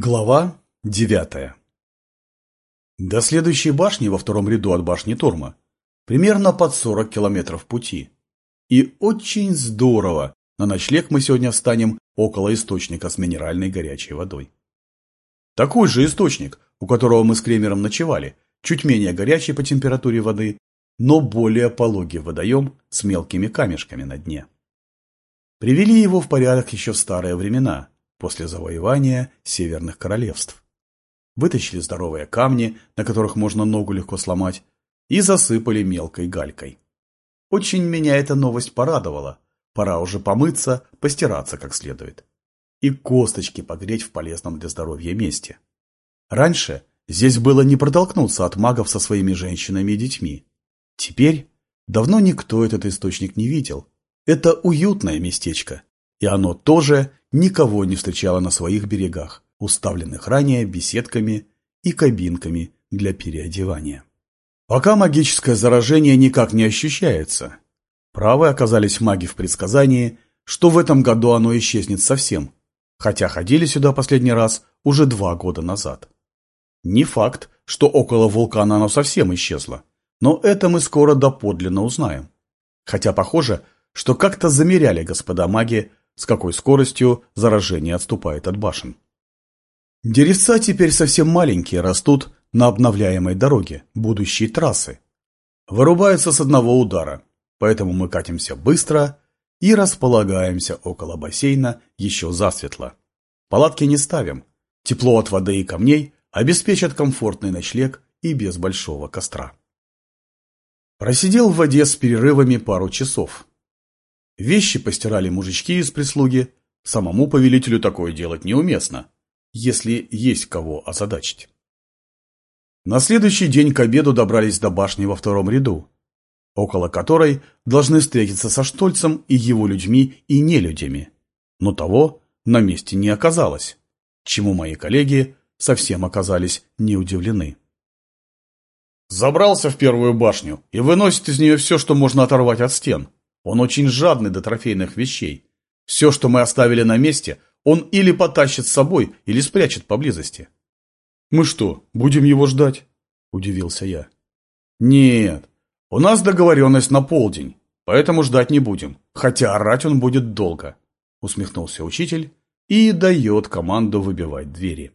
Глава девятая До следующей башни во втором ряду от башни Турма примерно под 40 километров пути. И очень здорово, на ночлег мы сегодня встанем около источника с минеральной горячей водой. Такой же источник, у которого мы с Кремером ночевали, чуть менее горячий по температуре воды, но более пологий водоем с мелкими камешками на дне. Привели его в порядок еще в старые времена, после завоевания северных королевств. Вытащили здоровые камни, на которых можно ногу легко сломать, и засыпали мелкой галькой. Очень меня эта новость порадовала. Пора уже помыться, постираться как следует. И косточки погреть в полезном для здоровья месте. Раньше здесь было не протолкнуться от магов со своими женщинами и детьми. Теперь давно никто этот источник не видел. Это уютное местечко, и оно тоже никого не встречало на своих берегах, уставленных ранее беседками и кабинками для переодевания. Пока магическое заражение никак не ощущается. Правы оказались маги в предсказании, что в этом году оно исчезнет совсем, хотя ходили сюда последний раз уже два года назад. Не факт, что около вулкана оно совсем исчезло, но это мы скоро доподлинно узнаем. Хотя похоже, что как-то замеряли господа маги с какой скоростью заражение отступает от башен. Деревца теперь совсем маленькие растут на обновляемой дороге, будущей трассы. Вырубаются с одного удара, поэтому мы катимся быстро и располагаемся около бассейна еще засветло. Палатки не ставим, тепло от воды и камней обеспечат комфортный ночлег и без большого костра. Просидел в воде с перерывами пару часов, Вещи постирали мужички из прислуги. Самому повелителю такое делать неуместно, если есть кого озадачить. На следующий день к обеду добрались до башни во втором ряду, около которой должны встретиться со Штольцем и его людьми и нелюдями. Но того на месте не оказалось, чему мои коллеги совсем оказались не удивлены. Забрался в первую башню и выносит из нее все, что можно оторвать от стен. Он очень жадный до трофейных вещей. Все, что мы оставили на месте, он или потащит с собой, или спрячет поблизости. «Мы что, будем его ждать?» – удивился я. «Нет, у нас договоренность на полдень, поэтому ждать не будем, хотя орать он будет долго», – усмехнулся учитель и дает команду выбивать двери.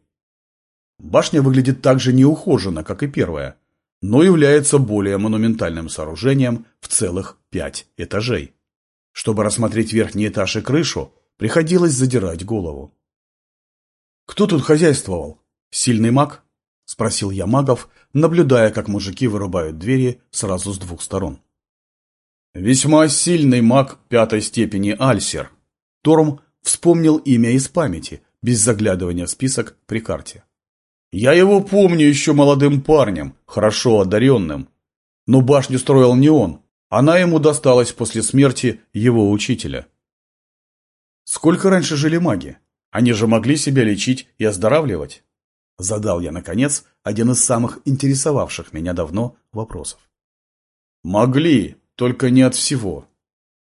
Башня выглядит так же неухоженно, как и первая, но является более монументальным сооружением в целых пять этажей. Чтобы рассмотреть верхний этаж и крышу, приходилось задирать голову. «Кто тут хозяйствовал? Сильный маг?» – спросил я магов, наблюдая, как мужики вырубают двери сразу с двух сторон. «Весьма сильный маг пятой степени Альсер». Торм вспомнил имя из памяти, без заглядывания в список при карте. Я его помню еще молодым парнем, хорошо одаренным. Но башню строил не он, она ему досталась после смерти его учителя. Сколько раньше жили маги? Они же могли себя лечить и оздоравливать? Задал я, наконец, один из самых интересовавших меня давно вопросов. Могли, только не от всего.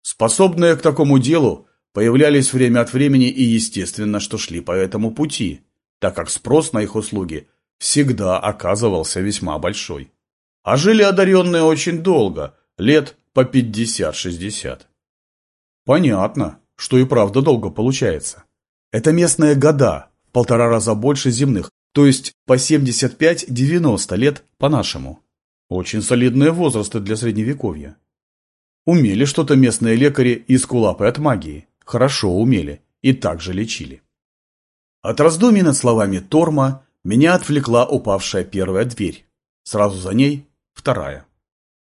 Способные к такому делу появлялись время от времени и, естественно, что шли по этому пути – так как спрос на их услуги всегда оказывался весьма большой. А жили одаренные очень долго, лет по 50-60. Понятно, что и правда долго получается. Это местные года, в полтора раза больше земных, то есть по 75-90 лет по-нашему. Очень солидные возрасты для средневековья. Умели что-то местные лекари из кулапы от магии. Хорошо умели и также лечили. От раздумий над словами Торма меня отвлекла упавшая первая дверь. Сразу за ней вторая.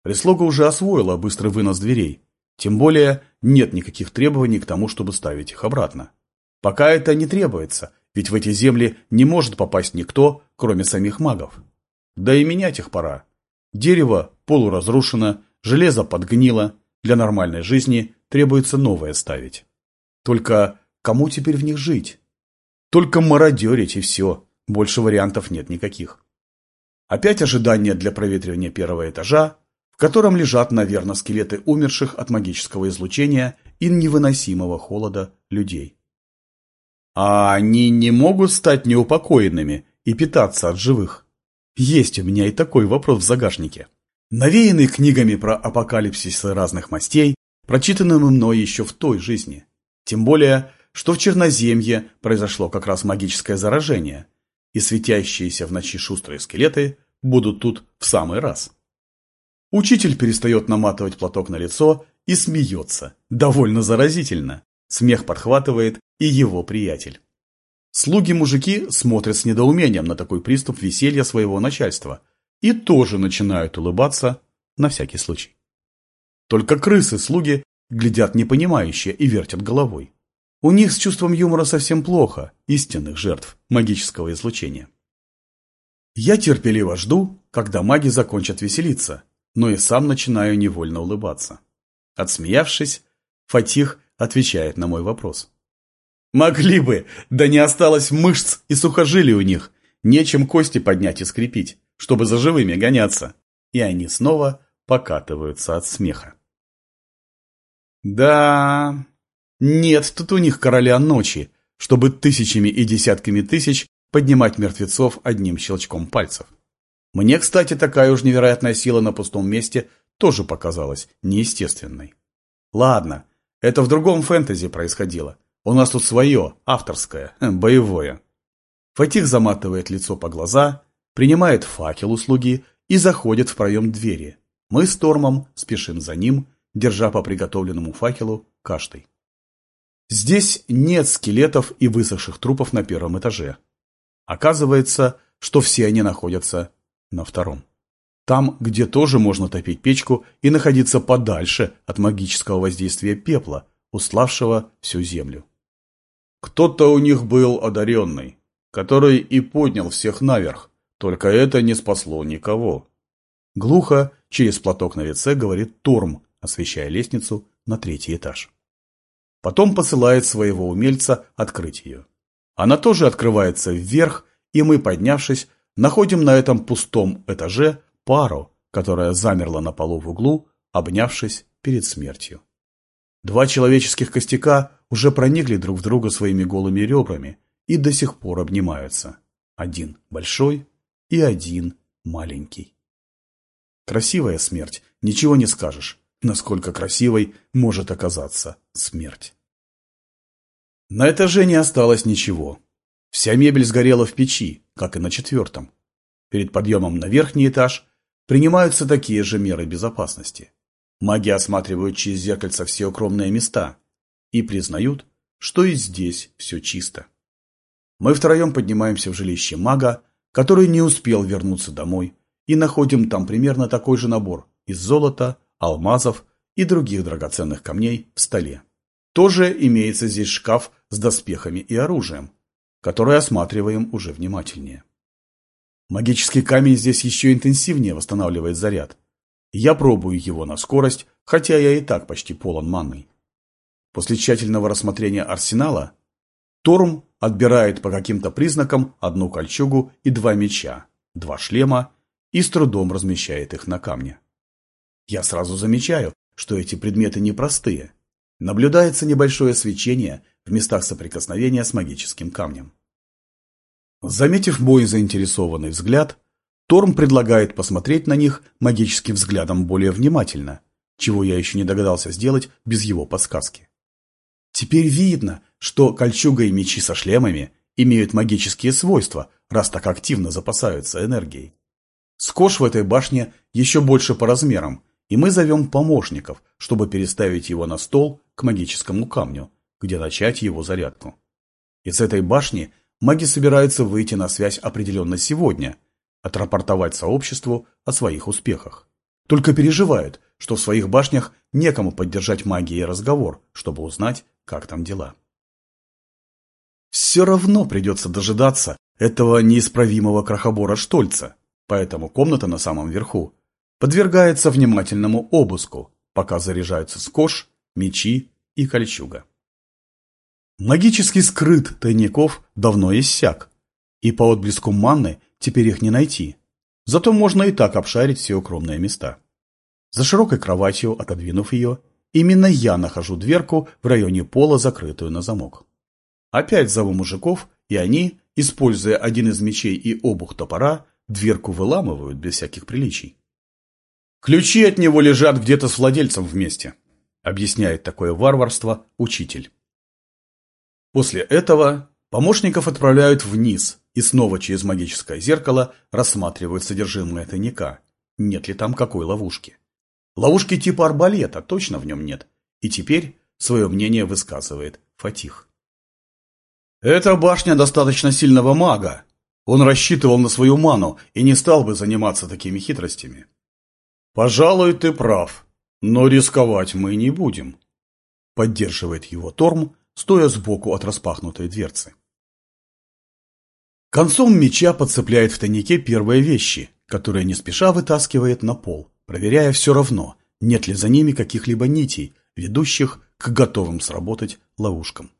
Прислуга уже освоила быстрый вынос дверей. Тем более нет никаких требований к тому, чтобы ставить их обратно. Пока это не требуется, ведь в эти земли не может попасть никто, кроме самих магов. Да и менять их пора. Дерево полуразрушено, железо подгнило, для нормальной жизни требуется новое ставить. Только кому теперь в них жить? Только мародерить и все. Больше вариантов нет никаких. Опять ожидание для проветривания первого этажа, в котором лежат, наверное, скелеты умерших от магического излучения и невыносимого холода людей. А они не могут стать неупокоенными и питаться от живых? Есть у меня и такой вопрос в загашнике. Навеянный книгами про апокалипсисы разных мастей, прочитанным мной еще в той жизни. Тем более, что в Черноземье произошло как раз магическое заражение, и светящиеся в ночи шустрые скелеты будут тут в самый раз. Учитель перестает наматывать платок на лицо и смеется, довольно заразительно. Смех подхватывает и его приятель. Слуги-мужики смотрят с недоумением на такой приступ веселья своего начальства и тоже начинают улыбаться на всякий случай. Только крысы-слуги глядят непонимающе и вертят головой. У них с чувством юмора совсем плохо, истинных жертв магического излучения. Я терпеливо жду, когда маги закончат веселиться, но и сам начинаю невольно улыбаться. Отсмеявшись, Фатих отвечает на мой вопрос. «Могли бы, да не осталось мышц и сухожилий у них, нечем кости поднять и скрепить, чтобы за живыми гоняться». И они снова покатываются от смеха. Да, нет тут у них короля ночи, чтобы тысячами и десятками тысяч поднимать мертвецов одним щелчком пальцев. Мне, кстати, такая уж невероятная сила на пустом месте тоже показалась неестественной. Ладно, это в другом фэнтези происходило. У нас тут свое, авторское, боевое. Фатих заматывает лицо по глаза, принимает факел услуги и заходит в проем двери. Мы с Тормом спешим за ним, держа по приготовленному факелу каштой. Здесь нет скелетов и высохших трупов на первом этаже. Оказывается, что все они находятся на втором. Там, где тоже можно топить печку и находиться подальше от магического воздействия пепла, уславшего всю землю. Кто-то у них был одаренный, который и поднял всех наверх, только это не спасло никого. Глухо, через платок на лице, говорит Торм, освещая лестницу на третий этаж. Потом посылает своего умельца открыть ее. Она тоже открывается вверх, и мы, поднявшись, находим на этом пустом этаже пару, которая замерла на полу в углу, обнявшись перед смертью. Два человеческих костяка уже проникли друг в друга своими голыми ребрами и до сих пор обнимаются. Один большой и один маленький. Красивая смерть, ничего не скажешь, насколько красивой может оказаться смерть. На этаже не осталось ничего. Вся мебель сгорела в печи, как и на четвертом. Перед подъемом на верхний этаж принимаются такие же меры безопасности. Маги осматривают через зеркальца все укромные места и признают, что и здесь все чисто. Мы втроем поднимаемся в жилище мага, который не успел вернуться домой, и находим там примерно такой же набор из золота, алмазов и других драгоценных камней в столе. Тоже имеется здесь шкаф с доспехами и оружием, который осматриваем уже внимательнее. Магический камень здесь еще интенсивнее восстанавливает заряд. Я пробую его на скорость, хотя я и так почти полон манной. После тщательного рассмотрения арсенала, Торм отбирает по каким-то признакам одну кольчугу и два меча, два шлема и с трудом размещает их на камне. Я сразу замечаю, что эти предметы непростые. Наблюдается небольшое свечение в местах соприкосновения с магическим камнем. Заметив мой заинтересованный взгляд, Торм предлагает посмотреть на них магическим взглядом более внимательно, чего я еще не догадался сделать без его подсказки. Теперь видно, что кольчуга и мечи со шлемами имеют магические свойства, раз так активно запасаются энергией. Скош в этой башне еще больше по размерам, и мы зовем помощников, чтобы переставить его на стол к магическому камню, где начать его зарядку. Из этой башни маги собираются выйти на связь определенно сегодня, отрапортовать сообществу о своих успехах. Только переживают, что в своих башнях некому поддержать магией разговор, чтобы узнать, как там дела. Все равно придется дожидаться этого неисправимого крохобора Штольца, поэтому комната на самом верху подвергается внимательному обыску, пока заряжаются скош, мечи и кольчуга. Магический скрыт тайников давно иссяк, и по отблеску манны теперь их не найти. Зато можно и так обшарить все укромные места. За широкой кроватью, отодвинув ее, именно я нахожу дверку в районе пола, закрытую на замок. Опять зову мужиков, и они, используя один из мечей и обух топора, дверку выламывают без всяких приличий. Ключи от него лежат где-то с владельцем вместе, объясняет такое варварство учитель. После этого помощников отправляют вниз и снова через магическое зеркало рассматривают содержимое тайника, нет ли там какой ловушки. Ловушки типа арбалета точно в нем нет, и теперь свое мнение высказывает Фатих. Эта башня достаточно сильного мага. Он рассчитывал на свою ману и не стал бы заниматься такими хитростями. Пожалуй, ты прав, но рисковать мы не будем. Поддерживает его Торм, стоя сбоку от распахнутой дверцы. Концом меча подцепляет в тайнике первые вещи, которые не спеша вытаскивает на пол, проверяя все равно, нет ли за ними каких-либо нитей, ведущих к готовым сработать ловушкам.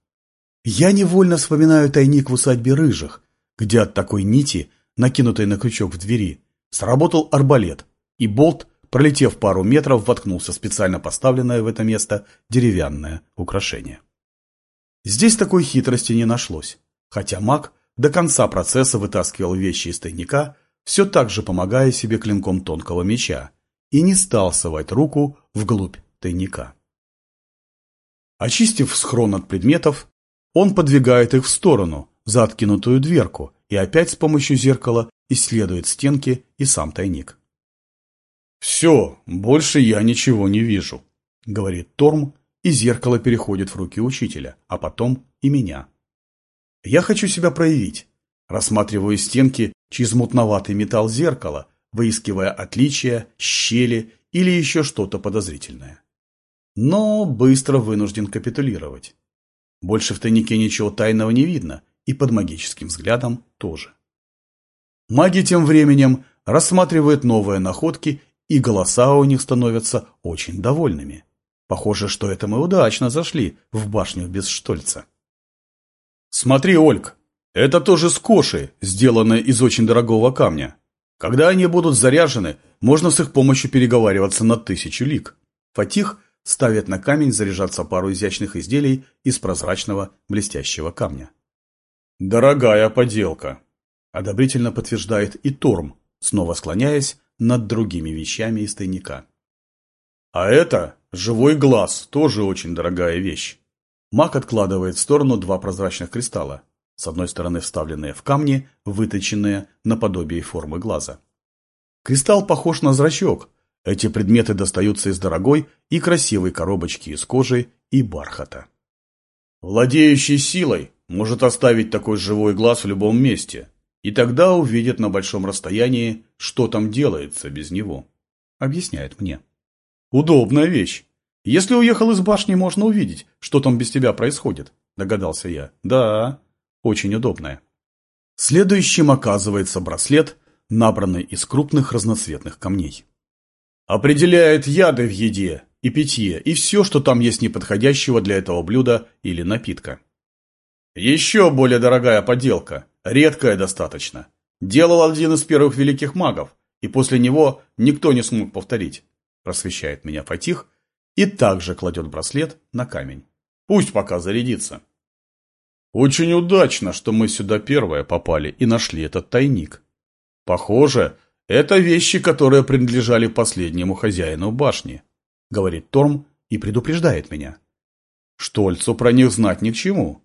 Я невольно вспоминаю тайник в усадьбе Рыжих, где от такой нити, накинутой на крючок в двери, сработал арбалет, и болт, пролетев пару метров, воткнулся специально поставленное в это место деревянное украшение. Здесь такой хитрости не нашлось, хотя маг до конца процесса вытаскивал вещи из тайника, все так же помогая себе клинком тонкого меча, и не стал совать руку вглубь тайника. Очистив схрон от предметов, он подвигает их в сторону, за откинутую дверку, и опять с помощью зеркала исследует стенки и сам тайник. «Все, больше я ничего не вижу», — говорит Торм, и зеркало переходит в руки учителя, а потом и меня. Я хочу себя проявить. Рассматриваю стенки через мутноватый металл зеркала, выискивая отличия, щели или еще что-то подозрительное. Но быстро вынужден капитулировать. Больше в тайнике ничего тайного не видно, и под магическим взглядом тоже. Маги тем временем рассматривают новые находки, и голоса у них становятся очень довольными. Похоже, что это мы удачно зашли в башню без Штольца. Смотри, Ольг, это тоже скоши, сделанные из очень дорогого камня. Когда они будут заряжены, можно с их помощью переговариваться на тысячу лик. Фатих ставит на камень заряжаться пару изящных изделий из прозрачного блестящего камня. «Дорогая поделка», – одобрительно подтверждает и Торм, снова склоняясь над другими вещами из тайника. «А это живой глаз, тоже очень дорогая вещь». Маг откладывает в сторону два прозрачных кристалла, с одной стороны вставленные в камни, выточенные наподобие формы глаза. Кристалл похож на зрачок, эти предметы достаются из дорогой и красивой коробочки из кожи и бархата. Владеющий силой может оставить такой живой глаз в любом месте, и тогда увидит на большом расстоянии, что там делается без него. Объясняет мне. Удобная вещь. Если уехал из башни, можно увидеть, что там без тебя происходит, догадался я. Да, очень удобная. Следующим оказывается браслет, набранный из крупных разноцветных камней. Определяет яды в еде и питье, и все, что там есть неподходящего для этого блюда или напитка. Еще более дорогая поделка, редкая достаточно. Делал один из первых великих магов, и после него никто не смог повторить. Просвещает меня Фатих и также кладет браслет на камень. Пусть пока зарядится. Очень удачно, что мы сюда первые попали и нашли этот тайник. Похоже, это вещи, которые принадлежали последнему хозяину башни, говорит Торм и предупреждает меня. Штольцу про них знать ни к чему.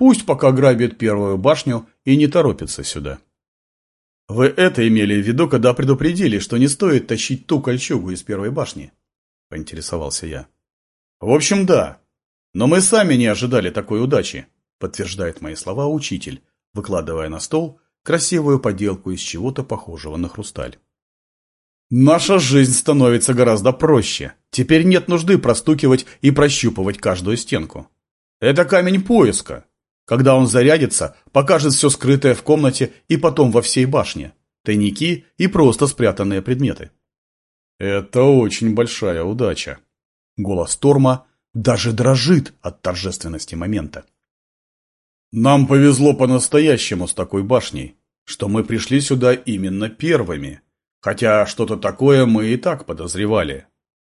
Пусть пока грабит первую башню и не торопится сюда. Вы это имели в виду, когда предупредили, что не стоит тащить ту кольчугу из первой башни? Поинтересовался я. В общем, да. Но мы сами не ожидали такой удачи, подтверждает мои слова учитель, выкладывая на стол красивую поделку из чего-то похожего на хрусталь. Наша жизнь становится гораздо проще. Теперь нет нужды простукивать и прощупывать каждую стенку. Это камень поиска. Когда он зарядится, покажет все скрытое в комнате и потом во всей башне. Тайники и просто спрятанные предметы. Это очень большая удача. Голос Торма даже дрожит от торжественности момента. Нам повезло по-настоящему с такой башней, что мы пришли сюда именно первыми, хотя что-то такое мы и так подозревали.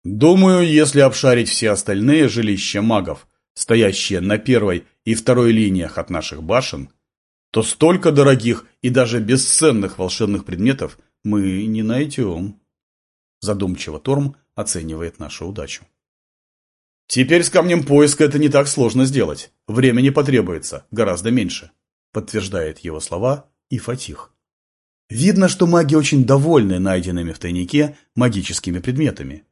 Думаю, если обшарить все остальные жилища магов, стоящие на первой и второй линиях от наших башен, то столько дорогих и даже бесценных волшебных предметов мы не найдем. Задумчиво Торм оценивает нашу удачу. Теперь с камнем поиска это не так сложно сделать. Времени потребуется гораздо меньше, подтверждает его слова и Фатих. Видно, что маги очень довольны найденными в тайнике магическими предметами.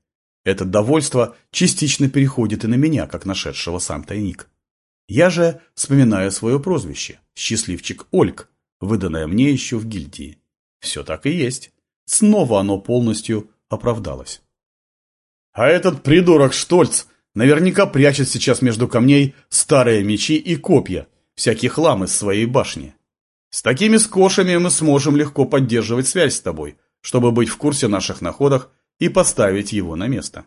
Это довольство частично переходит и на меня, как нашедшего сам тайник. Я же вспоминаю свое прозвище – «Счастливчик Ольг», выданное мне еще в гильдии. Все так и есть. Снова оно полностью оправдалось. А этот придурок Штольц наверняка прячет сейчас между камней старые мечи и копья, всякий хлам из своей башни. С такими скошами мы сможем легко поддерживать связь с тобой, чтобы быть в курсе наших находок и поставить его на место.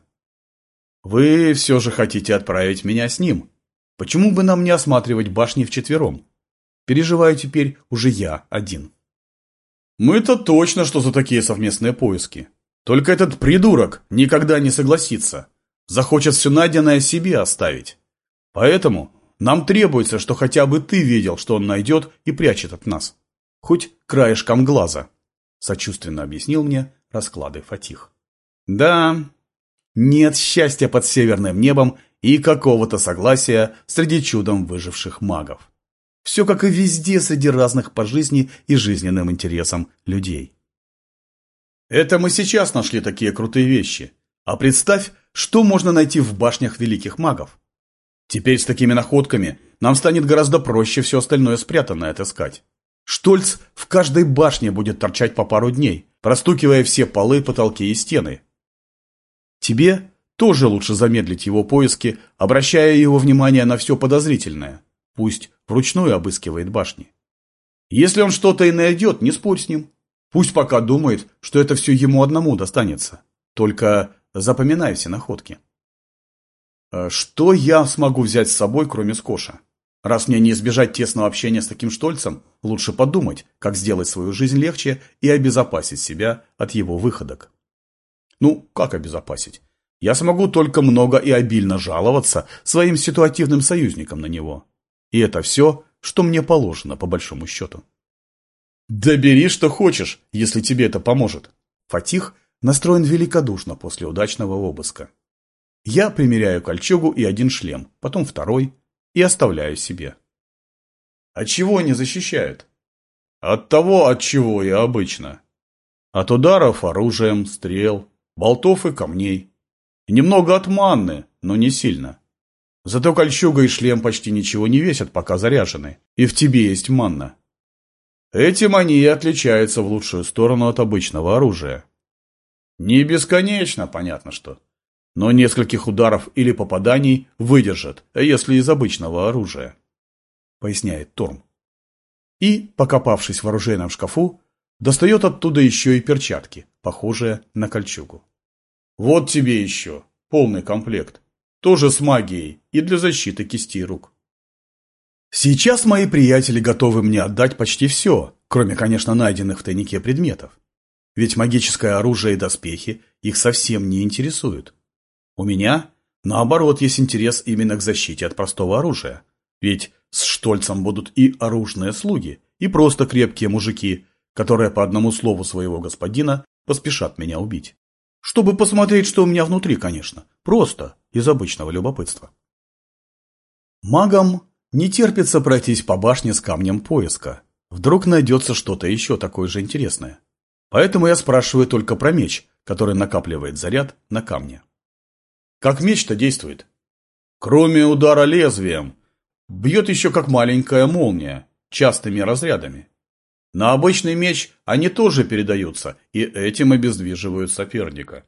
Вы все же хотите отправить меня с ним, Почему бы нам не осматривать башни вчетвером? Переживаю теперь уже я один. Мы-то точно, что за такие совместные поиски. Только этот придурок никогда не согласится. Захочет все найденное себе оставить. Поэтому нам требуется, что хотя бы ты видел, что он найдет и прячет от нас. Хоть краешком глаза. Сочувственно объяснил мне расклады Фатих. Да, нет счастья под северным небом и какого-то согласия среди чудом выживших магов. Все как и везде среди разных по жизни и жизненным интересам людей. Это мы сейчас нашли такие крутые вещи. А представь, что можно найти в башнях великих магов. Теперь с такими находками нам станет гораздо проще все остальное спрятанное отыскать. Штольц в каждой башне будет торчать по пару дней, простукивая все полы, потолки и стены. Тебе тоже лучше замедлить его поиски, обращая его внимание на все подозрительное. Пусть вручную обыскивает башни. Если он что-то и найдет, не спорь с ним. Пусть пока думает, что это все ему одному достанется. Только запоминай все находки. А что я смогу взять с собой, кроме скоша? Раз мне не избежать тесного общения с таким Штольцем, лучше подумать, как сделать свою жизнь легче и обезопасить себя от его выходок. Ну, как обезопасить? Я смогу только много и обильно жаловаться своим ситуативным союзникам на него. И это все, что мне положено, по большому счету. Да бери, что хочешь, если тебе это поможет. Фатих настроен великодушно после удачного обыска. Я примеряю кольчугу и один шлем, потом второй, и оставляю себе. От чего они защищают? От того, от чего я обычно. От ударов оружием, стрел, болтов и камней. Немного от манны, но не сильно. Зато кольчуга и шлем почти ничего не весят, пока заряжены, и в тебе есть манна. Этим они и отличаются в лучшую сторону от обычного оружия. Не бесконечно, понятно что. Но нескольких ударов или попаданий выдержат, если из обычного оружия. Поясняет Торм. И, покопавшись в оружейном шкафу, достает оттуда еще и перчатки, похожие на кольчугу. Вот тебе еще. Полный комплект. Тоже с магией и для защиты кистей рук. Сейчас мои приятели готовы мне отдать почти все, кроме, конечно, найденных в тайнике предметов. Ведь магическое оружие и доспехи их совсем не интересуют. У меня, наоборот, есть интерес именно к защите от простого оружия. Ведь с Штольцем будут и оружные слуги, и просто крепкие мужики, которые по одному слову своего господина поспешат меня убить. Чтобы посмотреть, что у меня внутри, конечно. Просто из обычного любопытства. Магам не терпится пройтись по башне с камнем поиска. Вдруг найдется что-то еще такое же интересное. Поэтому я спрашиваю только про меч, который накапливает заряд на камне. Как меч-то действует? Кроме удара лезвием, бьет еще как маленькая молния, частыми разрядами. На обычный меч они тоже передаются, и этим обездвиживают соперника,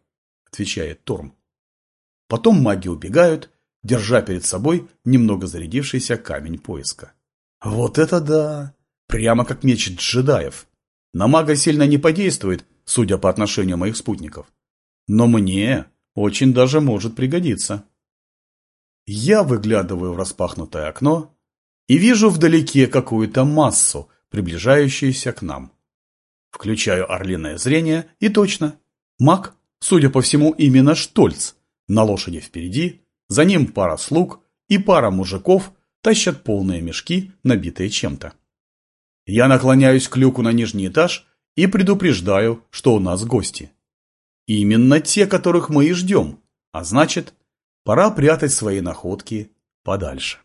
отвечает Торм. Потом маги убегают, держа перед собой немного зарядившийся камень поиска. Вот это да! Прямо как меч джедаев. На мага сильно не подействует, судя по отношению моих спутников. Но мне очень даже может пригодиться. Я выглядываю в распахнутое окно и вижу вдалеке какую-то массу, приближающиеся к нам. Включаю орлиное зрение, и точно. Маг, судя по всему, именно Штольц. На лошади впереди, за ним пара слуг и пара мужиков, тащат полные мешки, набитые чем-то. Я наклоняюсь к люку на нижний этаж и предупреждаю, что у нас гости. Именно те, которых мы и ждем, а значит, пора прятать свои находки подальше.